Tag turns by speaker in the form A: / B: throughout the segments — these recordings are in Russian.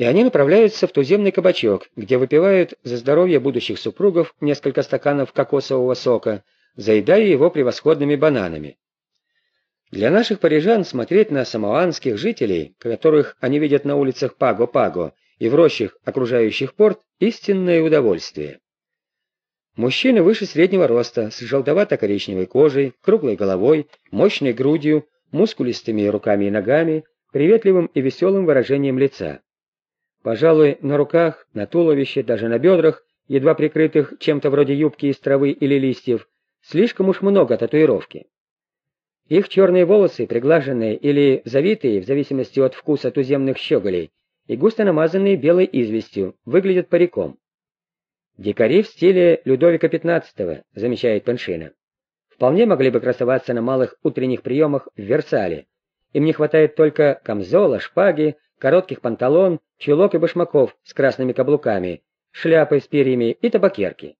A: и они направляются в туземный кабачок, где выпивают за здоровье будущих супругов несколько стаканов кокосового сока, заедая его превосходными бананами. Для наших парижан смотреть на самоанских жителей, которых они видят на улицах Паго-Паго и в рощах, окружающих порт, истинное удовольствие. Мужчины выше среднего роста, с желтовато-коричневой кожей, круглой головой, мощной грудью, мускулистыми руками и ногами, приветливым и веселым выражением лица. Пожалуй, на руках, на туловище, даже на бедрах, едва прикрытых чем-то вроде юбки из травы или листьев, слишком уж много татуировки. Их черные волосы, приглаженные или завитые, в зависимости от вкуса туземных щеголей, и густо намазанные белой известью, выглядят париком. «Дикари в стиле Людовика XV», — замечает Пеншина. «Вполне могли бы красоваться на малых утренних приемах в Версале. Им не хватает только камзола, шпаги, коротких панталон, чулок и башмаков с красными каблуками, шляпы с перьями и табакерки.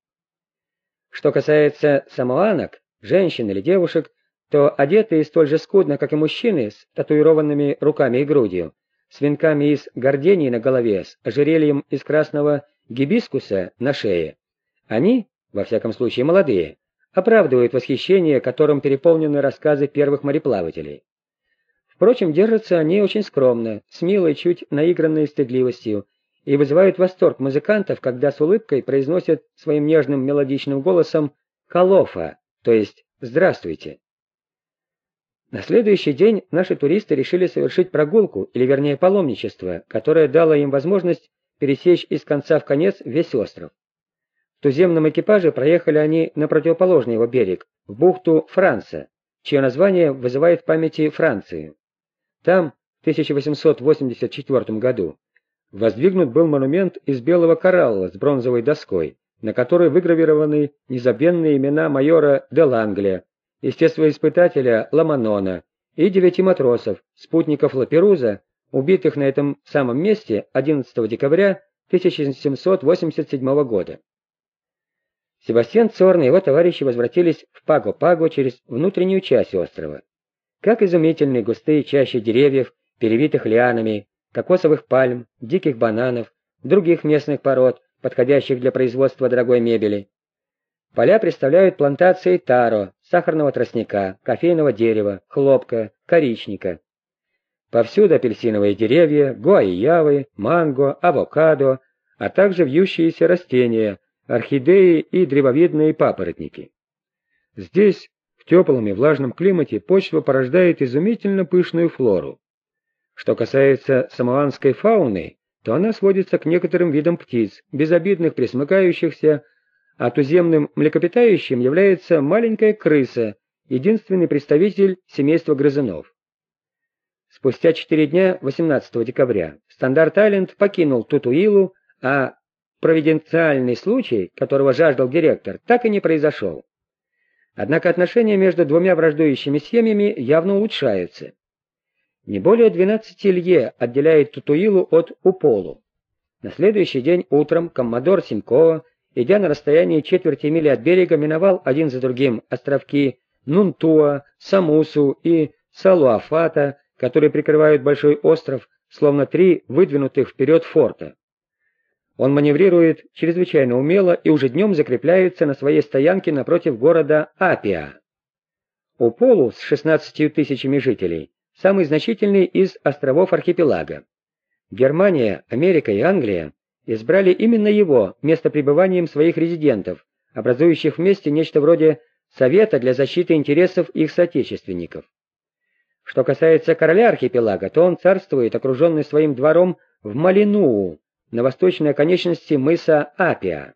A: Что касается самоанок, женщин или девушек, то одетые столь же скудно, как и мужчины, с татуированными руками и грудью, с венками из гордений на голове, с ожерельем из красного гибискуса на шее. Они, во всяком случае молодые, оправдывают восхищение, которым переполнены рассказы первых мореплавателей. Впрочем, держатся они очень скромно, с милой, чуть наигранной стыдливостью, и вызывают восторг музыкантов, когда с улыбкой произносят своим нежным мелодичным голосом «Калофа», то есть «Здравствуйте». На следующий день наши туристы решили совершить прогулку, или вернее паломничество, которое дало им возможность пересечь из конца в конец весь остров. В туземном экипаже проехали они на противоположный его берег, в бухту Франца, чье название вызывает в памяти Францию. Там, в 1884 году, воздвигнут был монумент из белого коралла с бронзовой доской, на которой выгравированы незабвенные имена майора де Ланглия, естествоиспытателя Ламанона и девяти матросов, спутников Лаперуза, убитых на этом самом месте 11 декабря 1787 года. Себастьян Цорн и его товарищи возвратились в Паго-Паго через внутреннюю часть острова. Как изумительны густые чащи деревьев, перевитых лианами, кокосовых пальм, диких бананов, других местных пород, подходящих для производства дорогой мебели. Поля представляют плантации таро, сахарного тростника, кофейного дерева, хлопка, коричника. Повсюду апельсиновые деревья, гуайявы, манго, авокадо, а также вьющиеся растения, орхидеи и древовидные папоротники. Здесь теплом и влажном климате почва порождает изумительно пышную флору. Что касается самоанской фауны, то она сводится к некоторым видам птиц, безобидных пресмыкающихся, а туземным млекопитающим является маленькая крыса, единственный представитель семейства грызунов. Спустя четыре дня, 18 декабря, Стандарт-Айленд покинул Тутуилу, а провиденциальный случай, которого жаждал директор, так и не произошел. Однако отношения между двумя враждующими семьями явно улучшаются. Не более 12 лье отделяет Тутуилу от Уполу. На следующий день утром коммодор Симкова, идя на расстоянии четверти мили от берега, миновал один за другим островки Нунтуа, Самусу и Салуафата, которые прикрывают большой остров, словно три выдвинутых вперед форта. Он маневрирует чрезвычайно умело и уже днем закрепляется на своей стоянке напротив города Апиа. Уполу с 16 тысячами жителей – самый значительный из островов архипелага. Германия, Америка и Англия избрали именно его местопребыванием своих резидентов, образующих вместе нечто вроде Совета для защиты интересов их соотечественников. Что касается короля архипелага, то он царствует, окруженный своим двором в Малинуу, на восточной оконечности мыса Апиа.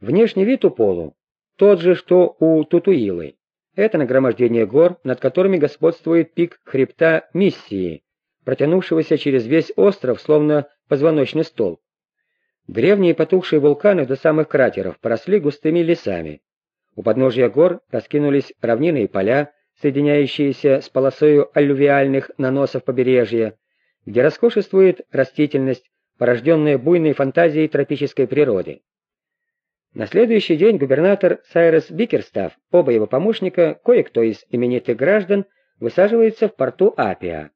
A: Внешний вид у Полу тот же, что у Тутуилы. Это нагромождение гор, над которыми господствует пик хребта Миссии, протянувшегося через весь остров, словно позвоночный столб. Древние потухшие вулканы до самых кратеров поросли густыми лесами. У подножья гор раскинулись равнины и поля, соединяющиеся с полосою аллювиальных наносов побережья, где роскошествует растительность, порожденная буйной фантазией тропической природы. На следующий день губернатор Сайрес Бикерстав, оба его помощника, кое-кто из именитых граждан, высаживается в порту Апиа.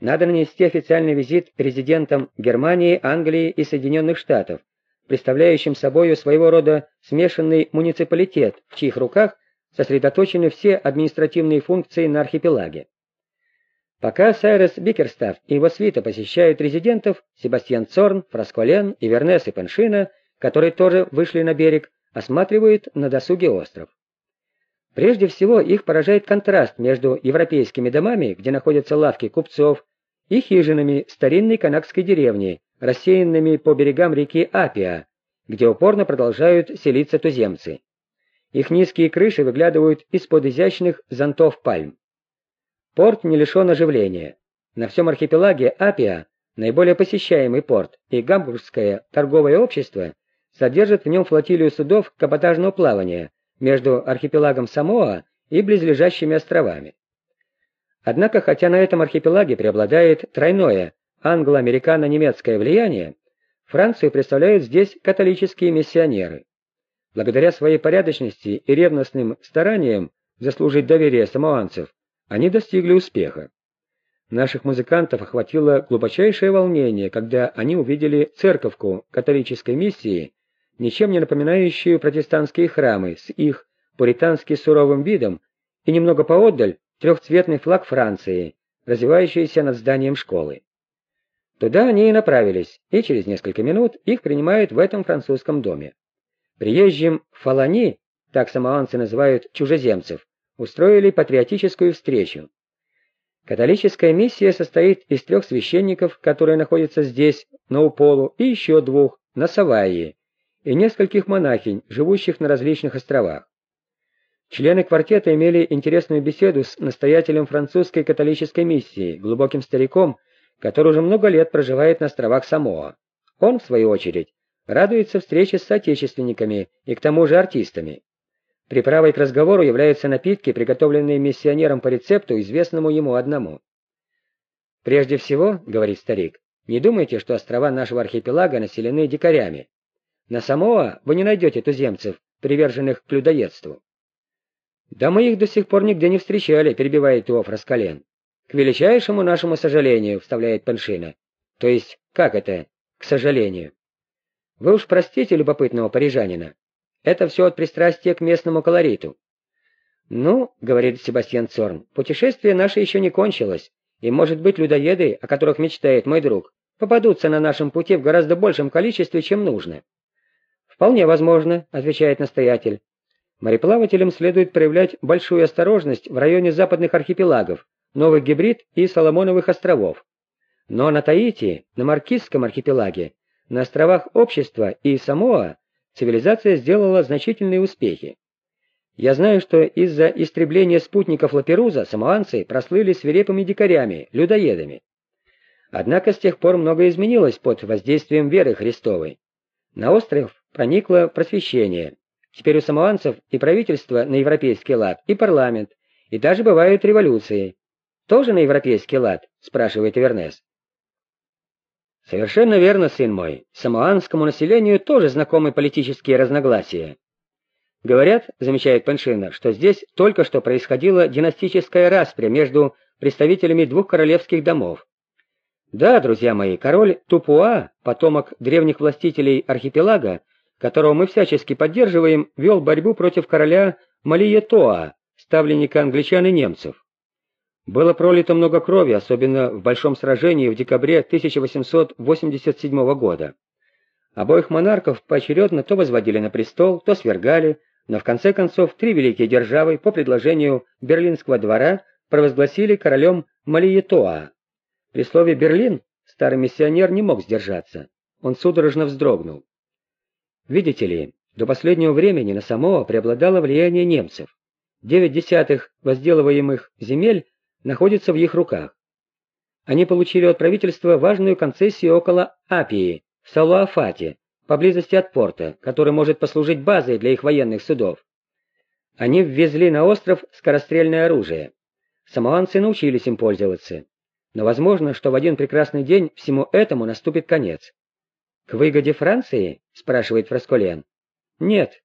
A: надо нанести официальный визит президентам Германии, Англии и Соединенных Штатов, представляющим собою своего рода смешанный муниципалитет, в чьих руках сосредоточены все административные функции на архипелаге. Пока Сайрес Бикерстаф и его свита посещают резидентов, Себастьян Цорн, Фрасколен, Ивернес и Пеншина, которые тоже вышли на берег, осматривают на досуге остров. Прежде всего их поражает контраст между европейскими домами, где находятся лавки купцов, и хижинами старинной канакской деревни, рассеянными по берегам реки Апиа, где упорно продолжают селиться туземцы. Их низкие крыши выглядывают из-под изящных зонтов пальм. Порт не лишен оживления. На всем архипелаге Апиа наиболее посещаемый порт, и Гамбургское торговое общество содержит в нем флотилию судов каботажного плавания, между архипелагом Самоа и близлежащими островами. Однако, хотя на этом архипелаге преобладает тройное англо-американо-немецкое влияние, Францию представляют здесь католические миссионеры. Благодаря своей порядочности и ревностным стараниям заслужить доверие самоанцев, они достигли успеха. Наших музыкантов охватило глубочайшее волнение, когда они увидели церковку католической миссии ничем не напоминающую протестантские храмы с их пуритански суровым видом, и немного поотдаль трехцветный флаг Франции, развивающийся над зданием школы. Туда они и направились, и через несколько минут их принимают в этом французском доме. Приезжим фалани, так самоанцы называют чужеземцев, устроили патриотическую встречу. Католическая миссия состоит из трех священников, которые находятся здесь, на Уполу, и еще двух, на Савайи, и нескольких монахинь, живущих на различных островах. Члены квартета имели интересную беседу с настоятелем французской католической миссии, глубоким стариком, который уже много лет проживает на островах Самоа. Он, в свою очередь, радуется встрече с соотечественниками и к тому же артистами. Приправой к разговору являются напитки, приготовленные миссионером по рецепту, известному ему одному. «Прежде всего, — говорит старик, — не думайте, что острова нашего архипелага населены дикарями. На Самоа вы не найдете туземцев, приверженных к людоедству. «Да мы их до сих пор нигде не встречали», — перебивает его Фраскален. «К величайшему нашему сожалению», — вставляет Паншина. «То есть, как это, к сожалению?» «Вы уж простите любопытного парижанина. Это все от пристрастия к местному колориту». «Ну», — говорит Себастьян Цорн, — «путешествие наше еще не кончилось, и, может быть, людоеды, о которых мечтает мой друг, попадутся на нашем пути в гораздо большем количестве, чем нужно». «Вполне возможно», — отвечает настоятель. Мореплавателям следует проявлять большую осторожность в районе западных архипелагов, Новых Гибрид и Соломоновых островов. Но на Таити, на Маркизском архипелаге, на островах Общества и Самоа цивилизация сделала значительные успехи. Я знаю, что из-за истребления спутников Лаперуза самоанцы прослыли свирепыми дикарями, людоедами. Однако с тех пор многое изменилось под воздействием веры Христовой. На остров проникло просвещение. Теперь у самоанцев и правительство на европейский лад, и парламент, и даже бывают революции. Тоже на европейский лад? спрашивает Вернес. Совершенно верно, сын мой. Самоанскому населению тоже знакомы политические разногласия. Говорят, замечает Паншина, что здесь только что происходила династическая распря между представителями двух королевских домов. Да, друзья мои, король Тупуа, потомок древних властителей архипелага, которого мы всячески поддерживаем, вел борьбу против короля Малиетоа, ставленника англичан и немцев. Было пролито много крови, особенно в большом сражении в декабре 1887 года. Обоих монархов поочередно то возводили на престол, то свергали, но в конце концов три великие державы по предложению Берлинского двора провозгласили королем Малиетоа. При слове «Берлин» старый миссионер не мог сдержаться. Он судорожно вздрогнул. Видите ли, до последнего времени на Самоа преобладало влияние немцев. Девять десятых возделываемых земель находятся в их руках. Они получили от правительства важную концессию около Апии, в Салуафате, поблизости от порта, который может послужить базой для их военных судов. Они ввезли на остров скорострельное оружие. Самоанцы научились им пользоваться. Но возможно, что в один прекрасный день всему этому наступит конец. «К выгоде Франции?» — спрашивает Фрасколен. «Нет,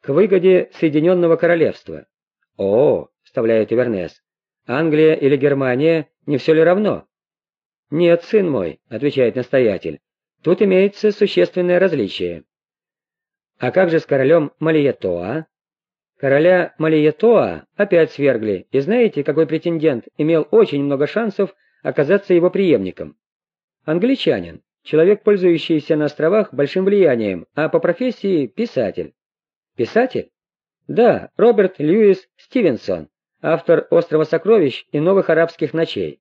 A: к выгоде Соединенного Королевства». «О!» — вставляет Ивернес. «Англия или Германия, не все ли равно?» «Нет, сын мой», — отвечает настоятель, — «тут имеется существенное различие». «А как же с королем Малиетоа?» Короля Малиетоа опять свергли, и знаете, какой претендент имел очень много шансов оказаться его преемником? Англичанин, человек, пользующийся на островах большим влиянием, а по профессии писатель. Писатель? Да, Роберт Льюис Стивенсон, автор «Острова сокровищ» и «Новых арабских ночей».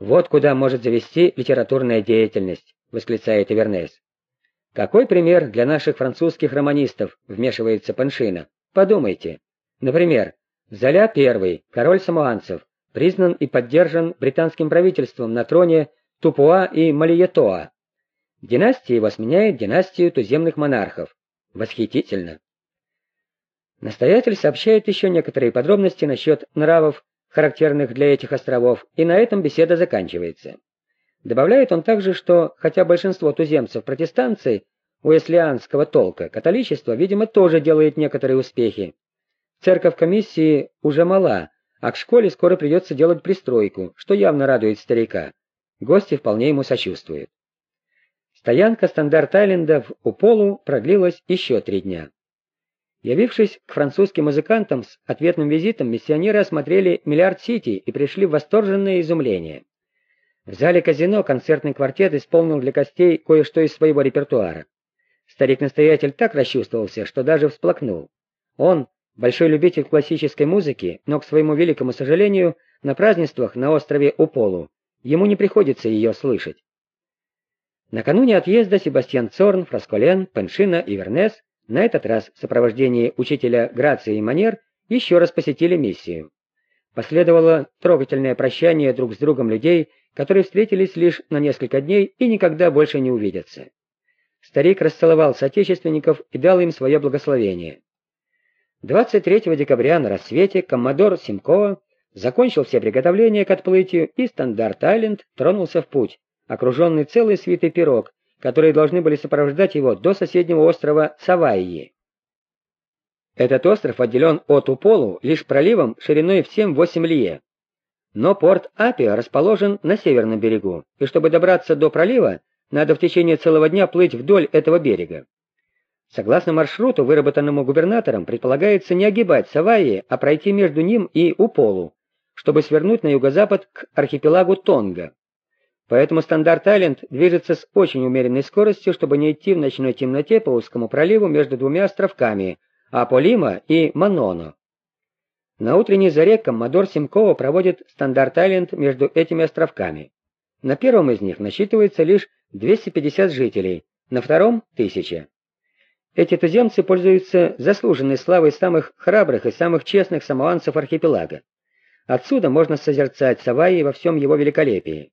A: «Вот куда может завести литературная деятельность», — восклицает Ивернес. «Какой пример для наших французских романистов?» — вмешивается Паншина. Подумайте. Например, Золя I, король самоанцев, признан и поддержан британским правительством на троне Тупуа и Малиетоа. Династия его сменяет династию туземных монархов. Восхитительно. Настоятель сообщает еще некоторые подробности насчет нравов, характерных для этих островов, и на этом беседа заканчивается. Добавляет он также, что, хотя большинство туземцев протестанцы, уэслианского толка, католичество, видимо, тоже делает некоторые успехи. Церковь комиссии уже мала, а к школе скоро придется делать пристройку, что явно радует старика. Гости вполне ему сочувствуют. Стоянка стандарт-айленда в Уполу продлилась еще три дня. Явившись к французским музыкантам с ответным визитом, миссионеры осмотрели Миллиард-Сити и пришли в восторженное изумление. В зале казино концертный квартет исполнил для гостей кое-что из своего репертуара. Старик-настоятель так расчувствовался, что даже всплакнул. Он, большой любитель классической музыки, но, к своему великому сожалению, на празднествах на острове Уполу ему не приходится ее слышать. Накануне отъезда Себастьян Цорн, Фрасколен, Пеншина и Вернес, на этот раз в сопровождении учителя Грации и Манер, еще раз посетили миссию. Последовало трогательное прощание друг с другом людей, которые встретились лишь на несколько дней и никогда больше не увидятся. Старик расцеловал соотечественников и дал им свое благословение. 23 декабря на рассвете коммодор Симкова закончил все приготовления к отплытию, и Стандарт-Айленд тронулся в путь, окруженный целой свитой пирог, которые должны были сопровождать его до соседнего острова Савайи. Этот остров отделен от Уполу лишь проливом шириной в 7-8 лье. Но порт Апиа расположен на северном берегу, и чтобы добраться до пролива, надо в течение целого дня плыть вдоль этого берега. Согласно маршруту, выработанному губернатором, предполагается не огибать Савайи, а пройти между ним и Уполу, чтобы свернуть на юго-запад к архипелагу Тонга. Поэтому Стандарт-Айленд движется с очень умеренной скоростью, чтобы не идти в ночной темноте по узкому проливу между двумя островками – Аполима и Маноно. На утренней заре коммодор Симкова проводит Стандарт-Айленд между этими островками. На первом из них насчитывается лишь 250 жителей, на втором – 1000. Эти туземцы пользуются заслуженной славой самых храбрых и самых честных самоанцев архипелага. Отсюда можно созерцать Саваи во всем его великолепии.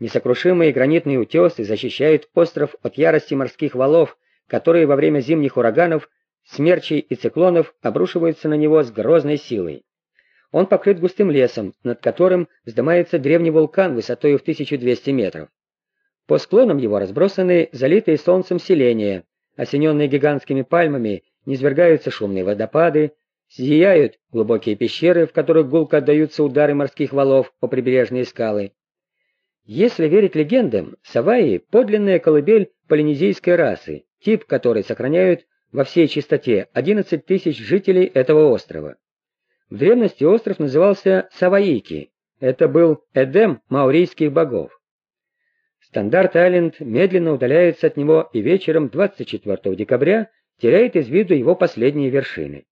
A: Несокрушимые гранитные утесы защищают остров от ярости морских валов, которые во время зимних ураганов, смерчей и циклонов обрушиваются на него с грозной силой. Он покрыт густым лесом, над которым вздымается древний вулкан высотой в 1200 метров. По склонам его разбросаны залитые солнцем селения, осененные гигантскими пальмами, низвергаются шумные водопады, зияют глубокие пещеры, в которых гулко отдаются удары морских валов по прибрежные скалы. Если верить легендам, Саваи — подлинная колыбель полинезийской расы, тип которой сохраняют во всей чистоте 11 тысяч жителей этого острова. В древности остров назывался Саваики, это был Эдем маурийских богов. Стандарт-Айленд медленно удаляется от него и вечером 24 декабря теряет из виду его последние вершины.